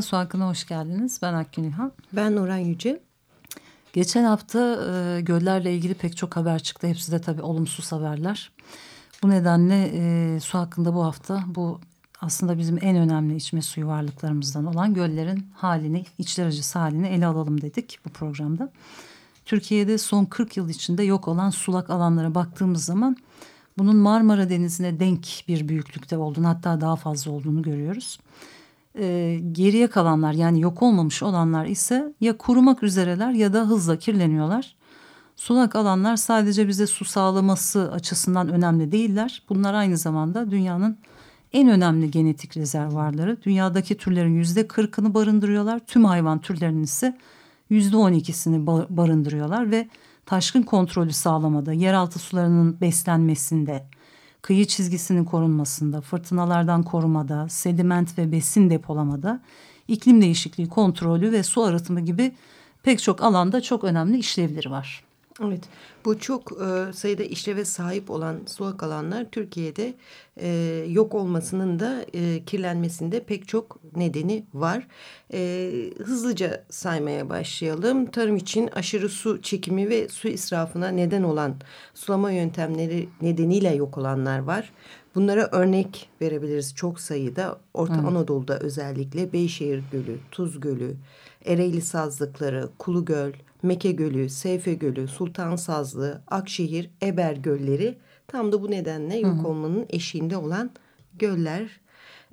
Merhaba, Su Hakkı'na hoş geldiniz. Ben Akgün İlhan. Ben Nuran Yüce. Geçen hafta e, göllerle ilgili pek çok haber çıktı. Hepsi de tabii olumsuz haberler. Bu nedenle e, su hakkında bu hafta bu aslında bizim en önemli içme suyu varlıklarımızdan olan göllerin halini, içler acısı halini ele alalım dedik bu programda. Türkiye'de son 40 yıl içinde yok olan sulak alanlara baktığımız zaman bunun Marmara Denizi'ne denk bir büyüklükte olduğunu hatta daha fazla olduğunu görüyoruz. Ee, geriye kalanlar yani yok olmamış olanlar ise ya kurumak üzereler ya da hızla kirleniyorlar. Sulak alanlar sadece bize su sağlaması açısından önemli değiller. Bunlar aynı zamanda dünyanın en önemli genetik rezervarları. Dünyadaki türlerin yüzde kırkını barındırıyorlar. Tüm hayvan türlerinin ise yüzde on ikisini barındırıyorlar ve taşkın kontrolü sağlamada, yeraltı sularının beslenmesinde, kıyı çizgisinin korunmasında, fırtınalardan korumada, sediment ve besin depolamada, iklim değişikliği kontrolü ve su arıtımı gibi pek çok alanda çok önemli işlevleri var. Evet, bu çok e, sayıda işleve sahip olan sulak alanlar Türkiye'de e, yok olmasının da e, kirlenmesinde pek çok nedeni var. E, hızlıca saymaya başlayalım. Tarım için aşırı su çekimi ve su israfına neden olan sulama yöntemleri nedeniyle yok olanlar var. Bunlara örnek verebiliriz çok sayıda. Orta evet. Anadolu'da özellikle Beyşehir Gölü, Tuz Gölü, Ereğli Sazlıkları, Kulu Göl, Meke Gölü, Seyfe Gölü, Sultan Sazlı, Akşehir, Eber Gölleri tam da bu nedenle yok olmanın eşiğinde olan göller.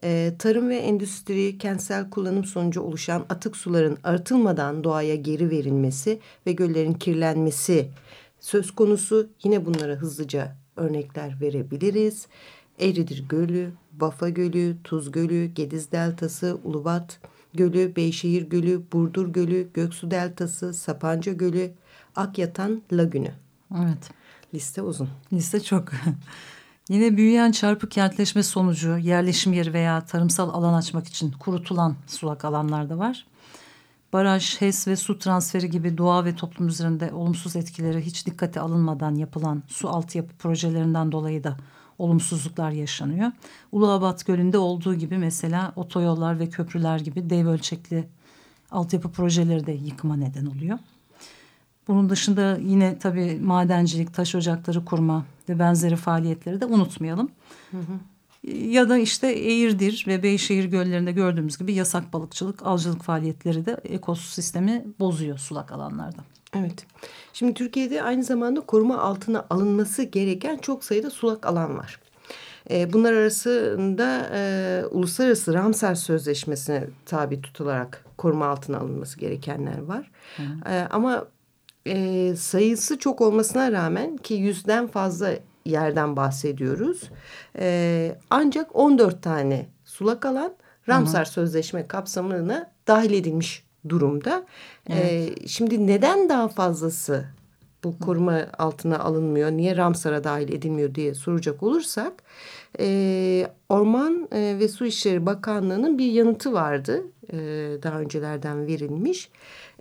Ee, tarım ve endüstri kentsel kullanım sonucu oluşan atık suların arıtılmadan doğaya geri verilmesi ve göllerin kirlenmesi söz konusu. Yine bunlara hızlıca örnekler verebiliriz. Eridir Gölü, Bafa Gölü, Tuz Gölü, Gediz Deltası, Ulubat Gölü, Beyşehir Gölü, Burdur Gölü, Göksu Deltası, Sapanca Gölü, Akyatan Lagünü. Evet. Liste uzun. Liste çok. Yine büyüyen çarpık kentleşme sonucu yerleşim yeri veya tarımsal alan açmak için kurutulan sulak alanlar da var. Baraj, HES ve su transferi gibi doğa ve toplum üzerinde olumsuz etkileri hiç dikkate alınmadan yapılan su altyapı projelerinden dolayı da olumsuzluklar yaşanıyor. Uluabat Gölü'nde olduğu gibi mesela otoyollar ve köprüler gibi dev ölçekli altyapı projeleri de yıkıma neden oluyor. Bunun dışında yine tabii madencilik, taş ocakları kurma ve benzeri faaliyetleri de unutmayalım. Hı hı. Ya da işte Eğirdir ve Beyşehir göllerinde gördüğümüz gibi yasak balıkçılık, avcılık faaliyetleri de ekosistemi bozuyor sulak alanlarda. Evet. Şimdi Türkiye'de aynı zamanda koruma altına alınması gereken çok sayıda sulak alan var. E, bunlar arasında e, Uluslararası Ramsar Sözleşmesi'ne tabi tutularak koruma altına alınması gerekenler var. E, ama e, sayısı çok olmasına rağmen ki yüzden fazla yerden bahsediyoruz. E, ancak 14 tane sulak alan Ramsar -hı. Sözleşme kapsamına dahil edilmiş durumda. Evet. E, şimdi neden daha fazlası bu koruma altına alınmıyor, niye Ramsar'a dahil edilmiyor diye soracak olursak... E, Orman e, ve Su İşleri Bakanlığı'nın bir yanıtı vardı. E, daha öncelerden verilmiş.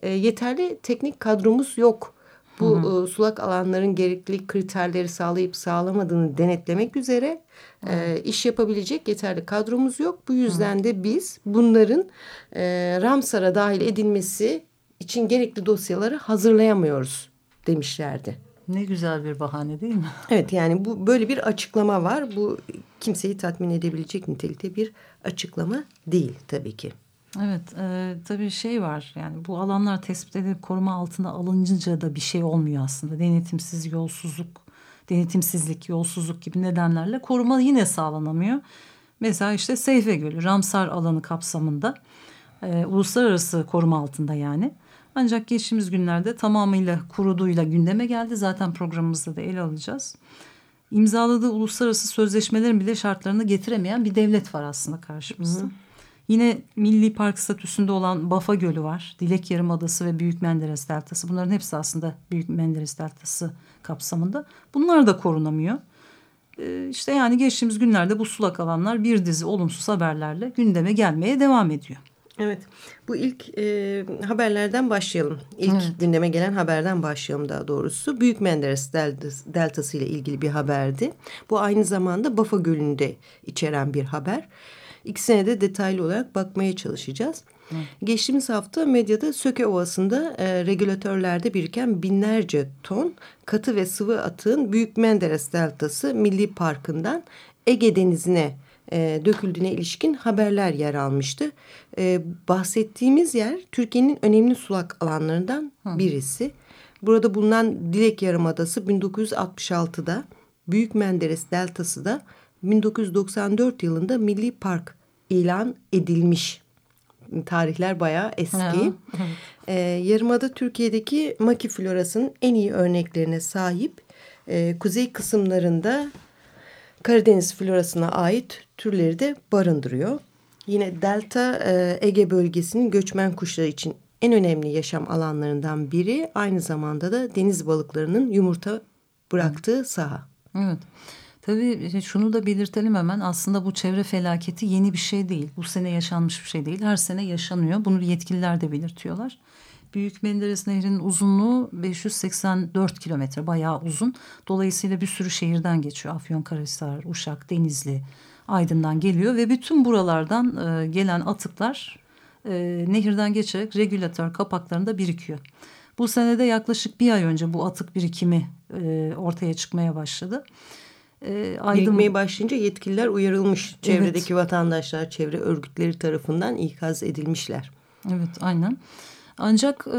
E, yeterli teknik kadromuz yok. Bu hı hı. E, sulak alanların gerekli kriterleri sağlayıp sağlamadığını denetlemek üzere e, iş yapabilecek yeterli kadromuz yok. Bu yüzden de biz bunların e, Ramsar'a dahil edilmesi için gerekli dosyaları hazırlayamıyoruz demişlerdi. Ne güzel bir bahane değil mi? Evet yani bu böyle bir açıklama var. Bu kimseyi tatmin edebilecek nitelikte bir açıklama değil tabii ki. Evet e, tabii şey var yani bu alanlar tespit edilip koruma altına alınca da bir şey olmuyor aslında. Denetimsiz yolsuzluk, denetimsizlik, yolsuzluk gibi nedenlerle koruma yine sağlanamıyor. Mesela işte Seyfe Gölü, Ramsar alanı kapsamında e, uluslararası koruma altında yani. Ancak geçtiğimiz günlerde tamamıyla kuruduğuyla gündeme geldi. Zaten programımızda da ele alacağız. imzaladığı uluslararası sözleşmelerin bile şartlarını getiremeyen bir devlet var aslında karşımızda. Hı hı. Yine milli park statüsünde olan Bafa Gölü var. Dilek Yarımadası ve Büyük Menderes Deltası. Bunların hepsi aslında Büyük Menderes Deltası kapsamında. Bunlar da korunamıyor. Ee, işte yani geçtiğimiz günlerde bu sulak alanlar bir dizi olumsuz haberlerle gündeme gelmeye devam ediyor. Evet bu ilk e, haberlerden başlayalım. İlk evet. gündeme gelen haberden başlayalım daha doğrusu. Büyük Menderes Deltası, Deltası ile ilgili bir haberdi. Bu aynı zamanda Bafa Gölü'nde içeren bir haber. İkisine de detaylı olarak bakmaya çalışacağız. Hı. Geçtiğimiz hafta medyada Söke Ovası'nda e, regülatörlerde biriken binlerce ton katı ve sıvı atığın Büyük Menderes Deltası Milli Parkı'ndan Ege Denizi'ne e, döküldüğüne ilişkin haberler yer almıştı. E, bahsettiğimiz yer Türkiye'nin önemli sulak alanlarından Hı. birisi. Burada bulunan Dilek Yarımadası 1966'da Büyük Menderes Deltası da 1994 yılında Milli Park ilan edilmiş. Tarihler bayağı eski. Ee, Yarımada Türkiye'deki maki florasının en iyi örneklerine sahip. Ee, kuzey kısımlarında Karadeniz florasına ait türleri de barındırıyor. Yine Delta e, Ege bölgesinin göçmen kuşları için en önemli yaşam alanlarından biri. Aynı zamanda da deniz balıklarının yumurta bıraktığı saha. Evet. Tabii şunu da belirtelim hemen aslında bu çevre felaketi yeni bir şey değil. Bu sene yaşanmış bir şey değil. Her sene yaşanıyor. Bunu yetkililer de belirtiyorlar. Büyük Menderes Nehri'nin uzunluğu 584 kilometre bayağı uzun. Dolayısıyla bir sürü şehirden geçiyor. Afyonkarahisar, Uşak, Denizli, Aydın'dan geliyor ve bütün buralardan e, gelen atıklar e, nehirden geçerek regülatör kapaklarında birikiyor. Bu senede yaklaşık bir ay önce bu atık birikimi e, ortaya çıkmaya başladı. E, Aydın... Birikmeye başlayınca yetkililer uyarılmış. Çevredeki evet. vatandaşlar, çevre örgütleri tarafından ikaz edilmişler. Evet, aynen. Ancak e,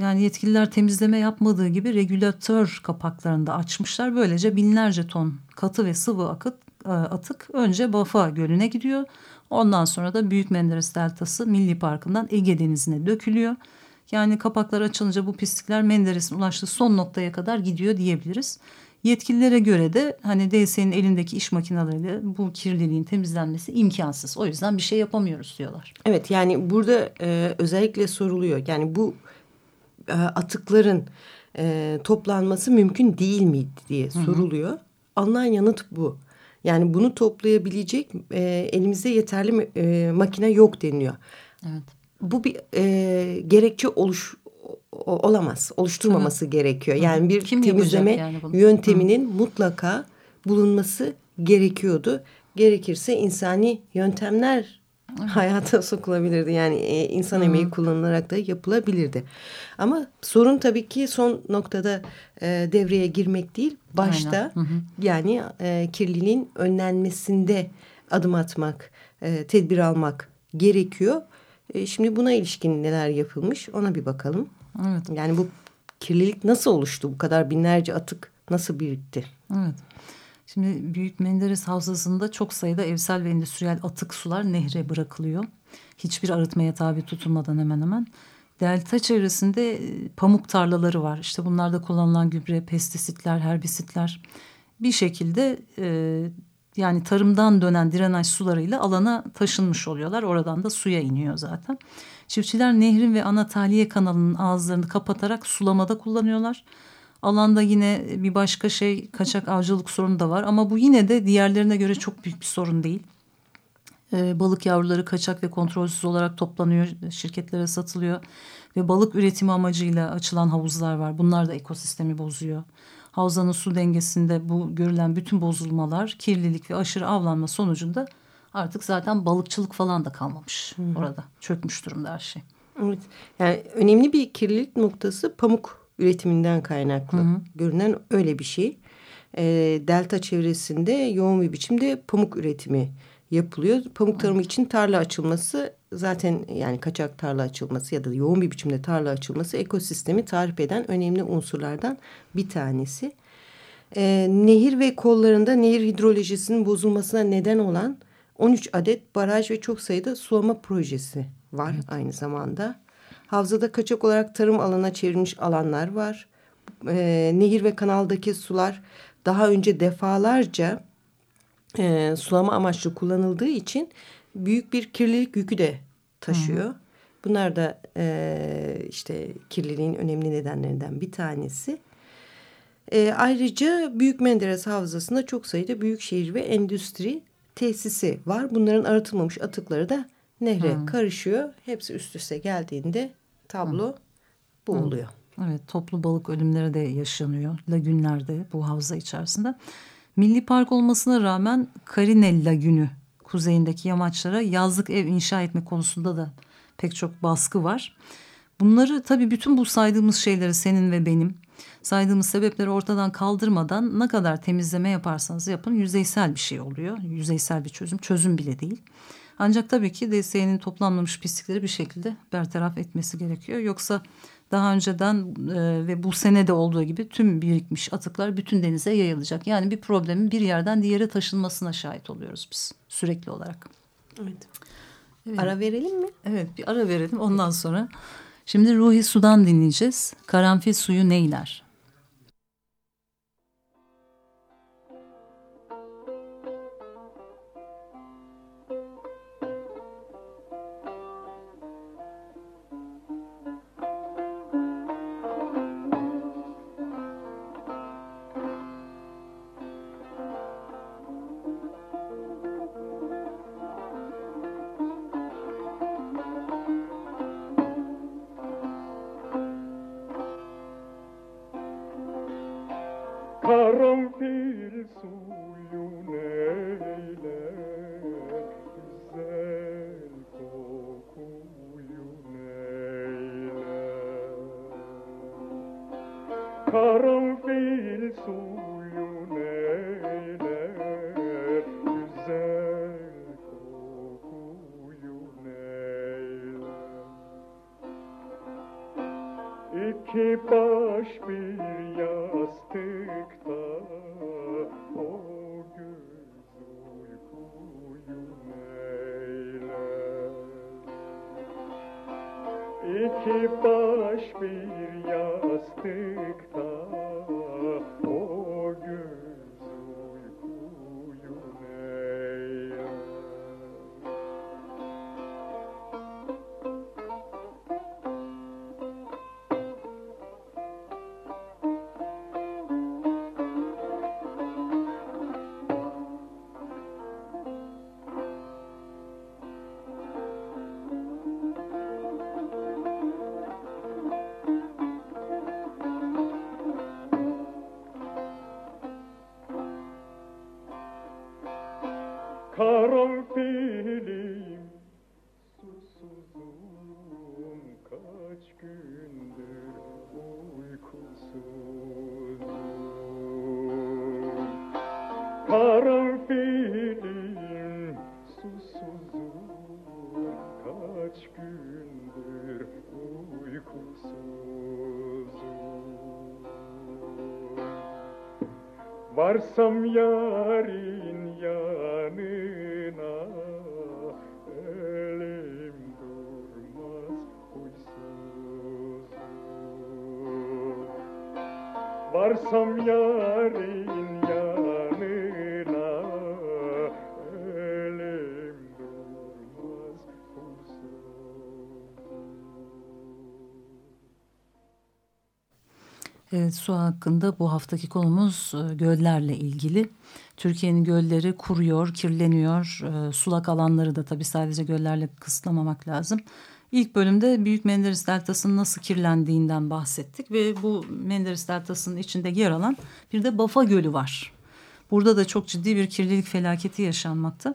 yani yetkililer temizleme yapmadığı gibi regülatör kapaklarını da açmışlar. Böylece binlerce ton katı ve sıvı akıt, e, atık önce Bafa Gölü'ne gidiyor. Ondan sonra da Büyük Menderes Deltası Milli Parkı'ndan Ege Denizi'ne dökülüyor. Yani kapaklar açılınca bu pislikler Menderes'in ulaştığı son noktaya kadar gidiyor diyebiliriz. Yetkililere göre de hani DSE'nin elindeki iş makineleriyle bu kirliliğin temizlenmesi imkansız. O yüzden bir şey yapamıyoruz diyorlar. Evet yani burada e, özellikle soruluyor. Yani bu e, atıkların e, toplanması mümkün değil miydi diye soruluyor. Hı hı. Alınan yanıt bu. Yani bunu toplayabilecek e, elimizde yeterli e, makine yok deniyor. Evet. Bu bir e, gerekçe oluş olamaz. Oluşturmaması Tabii. gerekiyor. Yani bir Kim temizleme yani yönteminin Hı. mutlaka bulunması gerekiyordu. Gerekirse insani yöntemler Hı. hayata sokulabilirdi. Yani e, insan Hı. emeği kullanılarak da yapılabilirdi. Ama sorun tabii ki son noktada e, devreye girmek değil. Başta yani e, kirliliğin önlenmesinde adım atmak, e, tedbir almak gerekiyor. E, şimdi buna ilişkin neler yapılmış ona bir bakalım. Evet. Yani bu kirlilik nasıl oluştu? Bu kadar binlerce atık nasıl birikti? Evet. Şimdi Büyük Menderes Havzası'nda çok sayıda evsel ve endüstriyel atık sular nehre bırakılıyor. Hiçbir arıtmaya tabi tutulmadan hemen hemen. Delta çevresinde e, pamuk tarlaları var. İşte bunlarda kullanılan gübre, pestisitler, herbisitler bir şekilde e, yani tarımdan dönen drenaj sularıyla alana taşınmış oluyorlar. Oradan da suya iniyor zaten. Çiftçiler nehrin ve ana tahliye kanalının ağızlarını kapatarak sulamada kullanıyorlar. Alanda yine bir başka şey kaçak avcılık sorunu da var ama bu yine de diğerlerine göre çok büyük bir sorun değil. Ee, balık yavruları kaçak ve kontrolsüz olarak toplanıyor, şirketlere satılıyor ve balık üretimi amacıyla açılan havuzlar var. Bunlar da ekosistemi bozuyor. Havzanın su dengesinde bu görülen bütün bozulmalar, kirlilik ve aşırı avlanma sonucunda artık zaten balıkçılık falan da kalmamış Hı -hı. orada. Çökmüş durumda her şey. Evet. Yani önemli bir kirlilik noktası pamuk üretiminden kaynaklı. Hı -hı. Görünen öyle bir şey. E, delta çevresinde yoğun bir biçimde pamuk üretimi yapılıyor. Pamuk tarımı için tarla açılması zaten yani kaçak tarla açılması ya da yoğun bir biçimde tarla açılması ekosistemi tarif eden önemli unsurlardan bir tanesi. E, nehir ve kollarında nehir hidrolojisinin bozulmasına neden olan 13 adet baraj ve çok sayıda sulama projesi var evet. aynı zamanda. Havzada kaçak olarak tarım alanına çevrilmiş alanlar var. E, nehir ve kanaldaki sular daha önce defalarca e, sulama amaçlı kullanıldığı için büyük bir kirlilik yükü de taşıyor. Hı. Bunlar da e, işte kirliliğin önemli nedenlerinden bir tanesi. E, ayrıca Büyük Menderes Havzası'nda çok sayıda büyük şehir ve endüstri tesisi var. Bunların arıtılmamış atıkları da nehre hmm. karışıyor. Hepsi üst üste geldiğinde tablo hmm. bu oluyor. Evet toplu balık ölümleri de yaşanıyor lagünlerde bu havza içerisinde. Milli park olmasına rağmen Karinel Lagünü kuzeyindeki yamaçlara yazlık ev inşa etme konusunda da pek çok baskı var. Bunları tabii bütün bu saydığımız şeyleri senin ve benim saydığımız sebepleri ortadan kaldırmadan ne kadar temizleme yaparsanız yapın yüzeysel bir şey oluyor. Yüzeysel bir çözüm, çözüm bile değil. Ancak tabii ki DSE'nin toplanmamış pislikleri bir şekilde bertaraf etmesi gerekiyor. Yoksa daha önceden e, ve bu sene de olduğu gibi tüm birikmiş atıklar bütün denize yayılacak. Yani bir problemin bir yerden diğere taşınmasına şahit oluyoruz biz sürekli olarak. Evet. evet. Ara verelim mi? Evet bir ara verelim ondan sonra. Şimdi Ruhi Sudan dinleyeceğiz. Karanfil suyu neyler? Yastıkta Karanfilim susuzum kaç gündür uykusuzum. Varsam yarin yanına elim durmaz huysuzum. Varsam yarin Su hakkında bu haftaki konumuz e, göllerle ilgili. Türkiye'nin gölleri kuruyor, kirleniyor. E, sulak alanları da tabii sadece göllerle kısıtlamamak lazım. İlk bölümde Büyük Menderes Deltası'nın nasıl kirlendiğinden bahsettik ve bu Menderes Deltası'nın içinde yer alan bir de Bafa Gölü var. Burada da çok ciddi bir kirlilik felaketi yaşanmakta.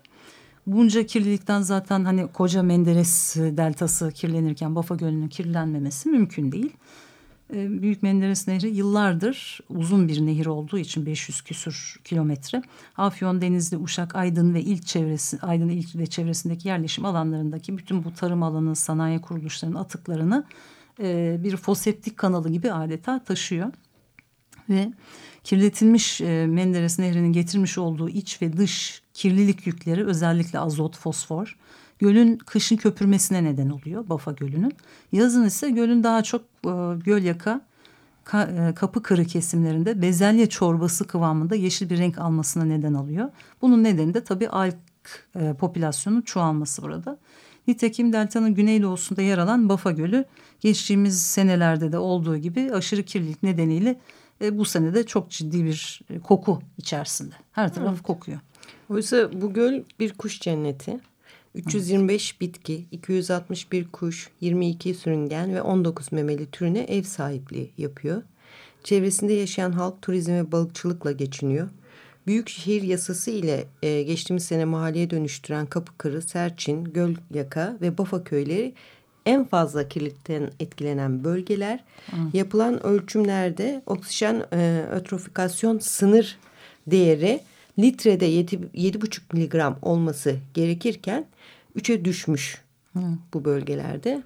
Bunca kirlilikten zaten hani koca Menderes Deltası kirlenirken Bafa Gölü'nün kirlenmemesi mümkün değil. Ee, Büyük Menderes Nehri yıllardır uzun bir nehir olduğu için 500 küsur kilometre. Afyon, Denizli, Uşak, Aydın ve ilk çevresi, Aydın ilk ve çevresindeki yerleşim alanlarındaki bütün bu tarım alanı, sanayi kuruluşlarının atıklarını e, bir foseptik kanalı gibi adeta taşıyor. Ve kirletilmiş e, Menderes Nehri'nin getirmiş olduğu iç ve dış kirlilik yükleri özellikle azot, fosfor Gölün kışın köpürmesine neden oluyor Bafa Gölü'nün. Yazın ise gölün daha çok e, göl yaka ka, e, kapı kırı kesimlerinde bezelye çorbası kıvamında yeşil bir renk almasına neden alıyor. Bunun nedeni de tabii alg e, popülasyonun çoğalması burada. Nitekim deltanın güneydoğusunda yer alan Bafa Gölü geçtiğimiz senelerde de olduğu gibi aşırı kirlilik nedeniyle e, bu sene de çok ciddi bir e, koku içerisinde. Her taraf evet. kokuyor. Oysa bu göl bir kuş cenneti. 325 evet. bitki, 261 kuş, 22 sürüngen ve 19 memeli türüne ev sahipliği yapıyor. Çevresinde yaşayan halk turizm ve balıkçılıkla geçiniyor. Büyükşehir yasası ile e, geçtiğimiz sene mahalleye dönüştüren Kapıkırı, Serçin, Gölyaka ve Bafa köyleri en fazla kirlilikten etkilenen bölgeler. Hı. Yapılan ölçümlerde oksijen e, ötrofikasyon sınır değeri litrede 7,5 miligram olması gerekirken 3'e düşmüş Hı. bu bölgelerde.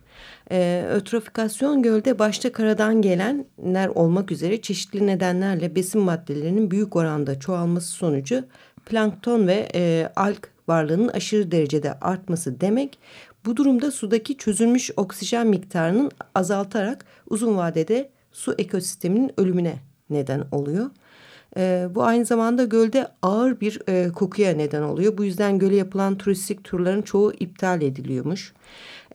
E, ötrofikasyon gölde başta karadan gelenler olmak üzere çeşitli nedenlerle besin maddelerinin büyük oranda çoğalması sonucu plankton ve e, alg varlığının aşırı derecede artması demek. Bu durumda sudaki çözülmüş oksijen miktarının azaltarak uzun vadede su ekosisteminin ölümüne neden oluyor. E, bu aynı zamanda gölde ağır bir e, kokuya neden oluyor. Bu yüzden göle yapılan turistik turların çoğu iptal ediliyormuş.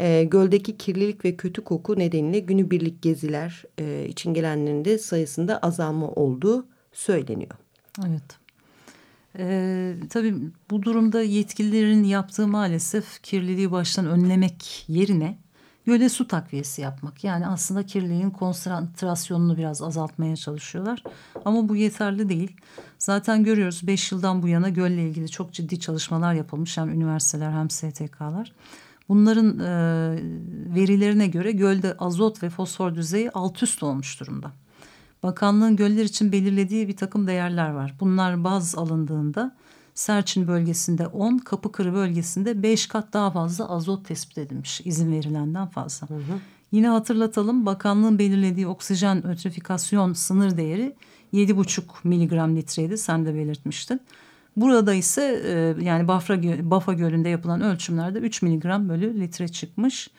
E, göldeki kirlilik ve kötü koku nedeniyle günübirlik geziler e, için gelenlerin de sayısında azalma olduğu söyleniyor. Evet. Ee, tabii bu durumda yetkililerin yaptığı maalesef kirliliği baştan önlemek yerine göle su takviyesi yapmak. Yani aslında kirliliğin konsantrasyonunu biraz azaltmaya çalışıyorlar. Ama bu yeterli değil. Zaten görüyoruz beş yıldan bu yana gölle ilgili çok ciddi çalışmalar yapılmış. Hem üniversiteler hem STK'lar. Bunların e, verilerine göre gölde azot ve fosfor düzeyi alt üst olmuş durumda. Bakanlığın göller için belirlediği bir takım değerler var. Bunlar baz alındığında Serçin bölgesinde 10, Kapıkırı bölgesinde 5 kat daha fazla azot tespit edilmiş izin verilenden fazla. Hı hı. Yine hatırlatalım bakanlığın belirlediği oksijen ötrifikasyon sınır değeri 7,5 miligram litreydi sen de belirtmiştin. Burada ise e, yani Bafra, Bafa Gölü'nde yapılan ölçümlerde 3 miligram bölü litre çıkmış.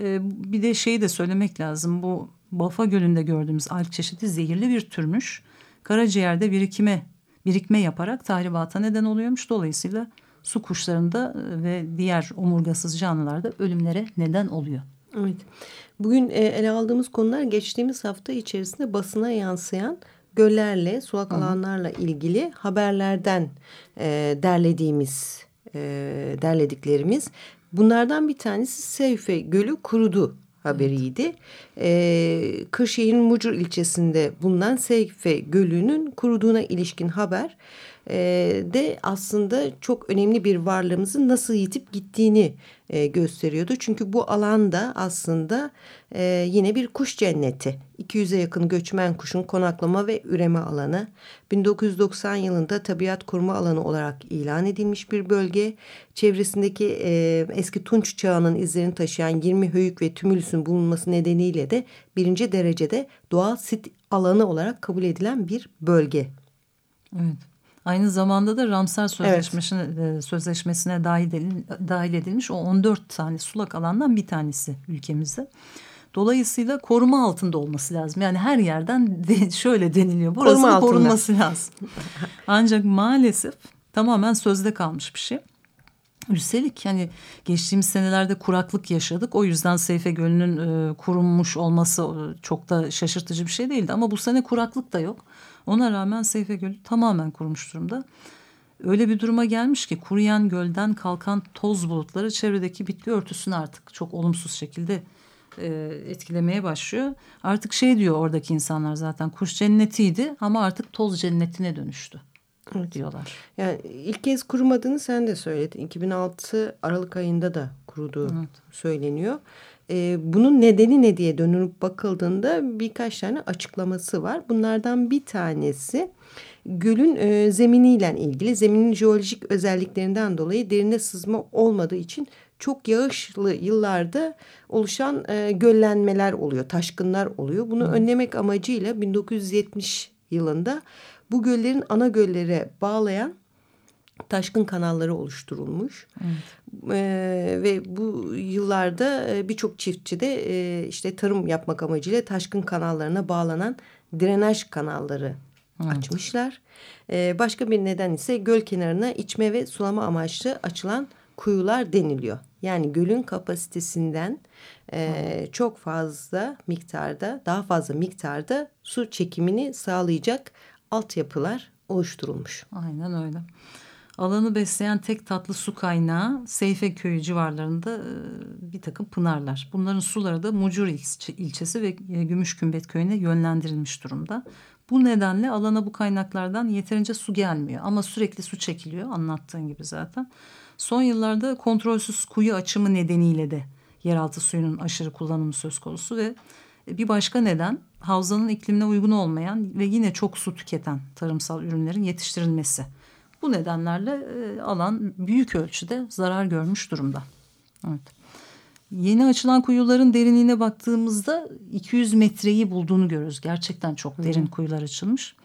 E, bir de şeyi de söylemek lazım bu Bafa Gölü'nde gördüğümüz alg çeşidi zehirli bir türmüş. Karaciğerde birikime birikme yaparak tahribata neden oluyormuş. Dolayısıyla su kuşlarında e, ve diğer omurgasız canlılarda ölümlere neden oluyor. Evet. Bugün e, ele aldığımız konular geçtiğimiz hafta içerisinde basına yansıyan göllerle, sulak alanlarla ilgili haberlerden e, derlediğimiz, e, derlediklerimiz. Bunlardan bir tanesi Seyfe Gölü kurudu haberiydi. Ee, Kırşehir'in Mucur ilçesinde bulunan Seyfe Gölü'nün kuruduğuna ilişkin haber e, de aslında çok önemli bir varlığımızın nasıl yitip gittiğini e, gösteriyordu. Çünkü bu alanda aslında e, yine bir kuş cenneti. 200'e yakın göçmen kuşun konaklama ve üreme alanı. 1990 yılında tabiat koruma alanı olarak ilan edilmiş bir bölge. Çevresindeki e, eski Tunç çağının izlerini taşıyan 20 höyük ve tümülüsün bulunması nedeniyle de birinci derecede doğal sit alanı olarak kabul edilen bir bölge. Evet. Aynı zamanda da Ramsar Sözleşmesi'ne, evet. sözleşmesine dahil, dahil edilmiş o 14 tane sulak alandan bir tanesi ülkemizde. Dolayısıyla koruma altında olması lazım. Yani her yerden de, şöyle deniliyor. Burası koruma korunması lazım. Ancak maalesef tamamen sözde kalmış bir şey. Üstelik hani geçtiğimiz senelerde kuraklık yaşadık. O yüzden Seyfe Gölü'nün e, kurumuş olması e, çok da şaşırtıcı bir şey değildi. Ama bu sene kuraklık da yok. Ona rağmen Seyfe Gölü tamamen kurumuş durumda. Öyle bir duruma gelmiş ki kuruyan gölden kalkan toz bulutları çevredeki bitki örtüsünü artık çok olumsuz şekilde e, etkilemeye başlıyor. Artık şey diyor oradaki insanlar zaten kuş cennetiydi ama artık toz cennetine dönüştü evet. diyorlar. Yani ilk kez kurumadığını sen de söyledin. 2006 Aralık ayında da kuruduğu evet. söyleniyor. Ee, bunun nedeni ne diye dönüp bakıldığında birkaç tane açıklaması var. Bunlardan bir tanesi gölün e, zeminiyle ilgili. Zeminin jeolojik özelliklerinden dolayı derine sızma olmadığı için çok yağışlı yıllarda oluşan e, göllenmeler oluyor, taşkınlar oluyor. Bunu Hı. önlemek amacıyla 1970 yılında bu göllerin ana göllere bağlayan taşkın kanalları oluşturulmuş. Evet. Ee, ve bu yıllarda e, birçok çiftçi de e, işte tarım yapmak amacıyla taşkın kanallarına bağlanan drenaj kanalları evet. açmışlar. Ee, başka bir neden ise göl kenarına içme ve sulama amaçlı açılan kuyular deniliyor. Yani gölün kapasitesinden e, çok fazla miktarda, daha fazla miktarda su çekimini sağlayacak altyapılar oluşturulmuş. Aynen öyle. Alanı besleyen tek tatlı su kaynağı Seyfe Köyü civarlarında e, bir takım pınarlar. Bunların suları da Mucur ilçesi ve e, Gümüşkümbet Köyü'ne yönlendirilmiş durumda. Bu nedenle alana bu kaynaklardan yeterince su gelmiyor ama sürekli su çekiliyor anlattığın gibi zaten. Son yıllarda kontrolsüz kuyu açımı nedeniyle de yeraltı suyunun aşırı kullanımı söz konusu ve bir başka neden havzanın iklimine uygun olmayan ve yine çok su tüketen tarımsal ürünlerin yetiştirilmesi. Bu nedenlerle e, alan büyük ölçüde zarar görmüş durumda. Evet. Yeni açılan kuyuların derinliğine baktığımızda 200 metreyi bulduğunu görüyoruz. Gerçekten çok derin Hı. kuyular açılmış.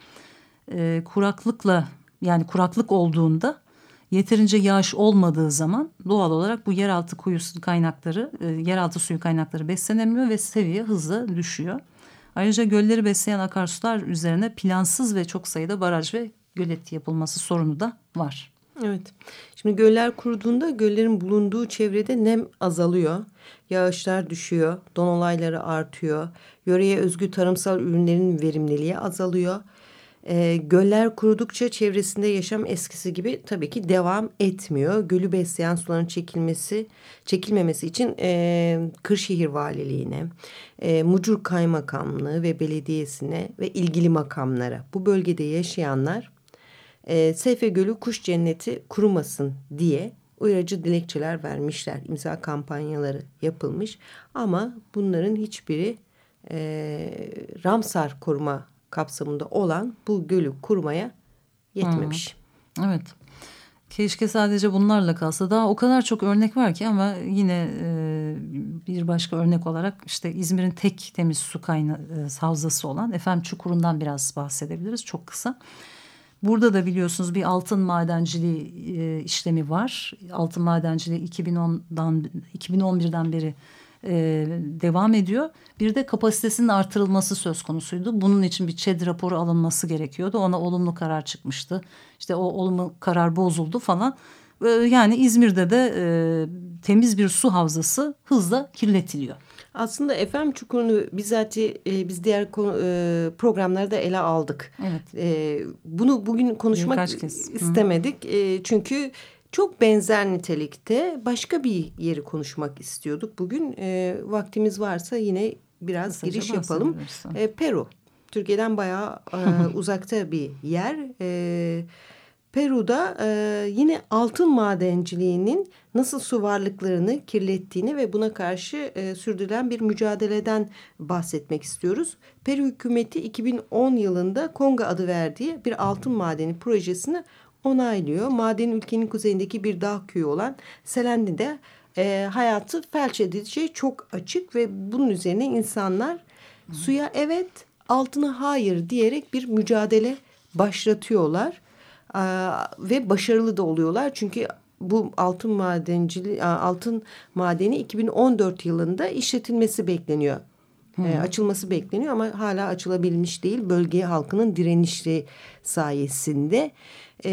E, kuraklıkla yani kuraklık olduğunda yeterince yağış olmadığı zaman doğal olarak bu yeraltı kuyu kaynakları, e, yeraltı suyu kaynakları beslenemiyor ve seviye hızla düşüyor. Ayrıca gölleri besleyen akarsular üzerine plansız ve çok sayıda baraj ve gölet yapılması sorunu da var. Evet. Şimdi göller kuruduğunda göllerin bulunduğu çevrede nem azalıyor. Yağışlar düşüyor, don olayları artıyor. Yöreye özgü tarımsal ürünlerin verimliliği azalıyor. E, göller kurudukça çevresinde yaşam eskisi gibi tabii ki devam etmiyor. Gölü besleyen suların çekilmesi, çekilmemesi için e, Kırşehir Valiliğine, e, Mucur Kaymakamlığı ve belediyesine ve ilgili makamlara bu bölgede yaşayanlar e, Seyfe Gölü kuş cenneti kurumasın diye uyarıcı dilekçeler vermişler. İmza kampanyaları yapılmış ama bunların hiçbiri e, Ramsar koruma kapsamında olan bu gölü kurmaya yetmemiş. Hmm. Evet. Keşke sadece bunlarla kalsa. Daha o kadar çok örnek var ki ama yine e, bir başka örnek olarak işte İzmir'in tek temiz su kaynağı e, havzası olan Efem Çukuru'ndan biraz bahsedebiliriz çok kısa. Burada da biliyorsunuz bir altın madenciliği e, işlemi var. Altın madenciliği 2010'dan 2011'den beri e, devam ediyor. Bir de kapasitesinin artırılması söz konusuydu. Bunun için bir ÇED raporu alınması gerekiyordu. Ona olumlu karar çıkmıştı. İşte o olumlu karar bozuldu falan. E, yani İzmir'de de e, temiz bir su havzası hızla kirletiliyor. Aslında FM çukurunu bizzati e, biz diğer konu, e, programlarda ele aldık. Evet. E, bunu bugün konuşmak istemedik. E, çünkü çok benzer nitelikte başka bir yeri konuşmak istiyorduk. Bugün e, vaktimiz varsa yine biraz Kısaca giriş yapalım. E, Peru. Türkiye'den bayağı e, uzakta bir yer. Evet Peru'da e, yine altın madenciliğinin nasıl su varlıklarını kirlettiğini ve buna karşı e, sürdürülen bir mücadeleden bahsetmek istiyoruz. Peru hükümeti 2010 yılında Konga adı verdiği bir altın madeni projesini onaylıyor. Maden ülkenin kuzeyindeki bir dağ köyü olan Selendi'de e, hayatı felç edileceği çok açık ve bunun üzerine insanlar suya evet altına hayır diyerek bir mücadele başlatıyorlar ve başarılı da oluyorlar. Çünkü bu altın madenciliği altın madeni 2014 yılında işletilmesi bekleniyor. Hmm. E, açılması bekleniyor ama hala açılabilmiş değil. Bölge halkının direnişli sayesinde. E,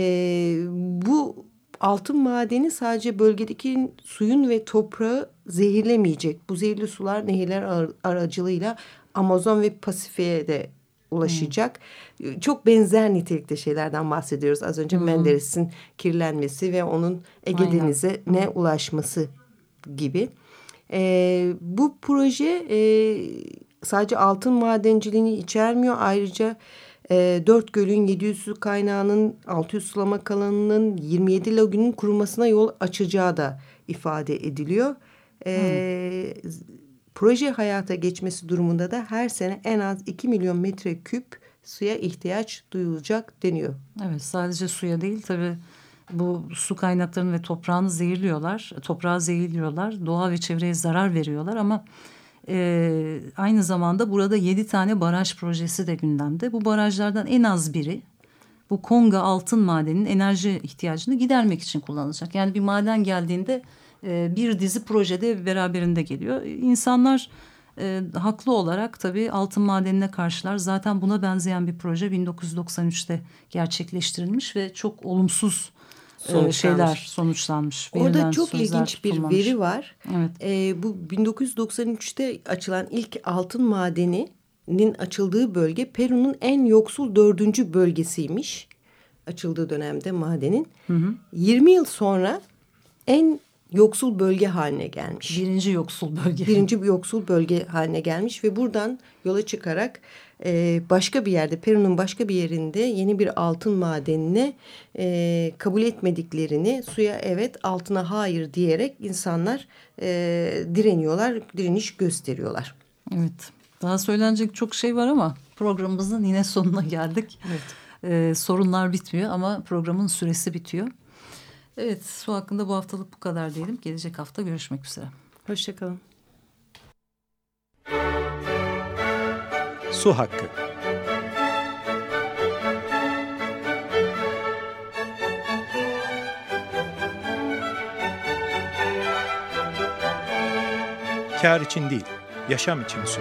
bu altın madeni sadece bölgedeki suyun ve toprağı zehirlemeyecek. Bu zehirli sular nehirler aracılığıyla Amazon ve Pasifik'e de ulaşacak. Hmm. Çok benzer nitelikte şeylerden bahsediyoruz. Az önce hmm. Menderes'in kirlenmesi ve onun Ege Denizi'ne hmm. ulaşması gibi. E, bu proje e, sadece altın madenciliğini içermiyor. Ayrıca e, 4 gölün 700 su kaynağının 600 sulama kalanının 27 lagünün kurulmasına yol açacağı da ifade ediliyor. E, hmm Proje hayata geçmesi durumunda da her sene en az 2 milyon metreküp suya ihtiyaç duyulacak deniyor. Evet sadece suya değil tabii bu su kaynaklarını ve toprağını zehirliyorlar. Toprağı zehirliyorlar. Doğa ve çevreye zarar veriyorlar ama e, aynı zamanda burada yedi tane baraj projesi de gündemde. Bu barajlardan en az biri bu Konga altın madeninin enerji ihtiyacını gidermek için kullanılacak. Yani bir maden geldiğinde e, bir dizi projede beraberinde geliyor. İnsanlar e, haklı olarak tabii altın madenine karşılar. Zaten buna benzeyen bir proje 1993'te gerçekleştirilmiş ve çok olumsuz e, şeyler sonuçlanmış. Orada çok ilginç bir veri var. Evet. E, bu 1993'te açılan ilk altın madeninin açıldığı bölge Peru'nun en yoksul dördüncü bölgesiymiş. Açıldığı dönemde madenin. Hı hı. 20 yıl sonra en yoksul bölge haline gelmiş. Birinci yoksul bölge. Birinci bir yoksul bölge haline gelmiş ve buradan yola çıkarak e, başka bir yerde Peru'nun başka bir yerinde yeni bir altın madenine e, kabul etmediklerini suya evet altına hayır diyerek insanlar e, direniyorlar, direniş gösteriyorlar. Evet daha söylenecek çok şey var ama programımızın yine sonuna geldik. Evet. Ee, sorunlar bitmiyor ama programın süresi bitiyor. Evet su hakkında bu haftalık bu kadar diyelim. Gelecek hafta görüşmek üzere. Hoşçakalın. Su hakkı. Kar için değil, yaşam için su.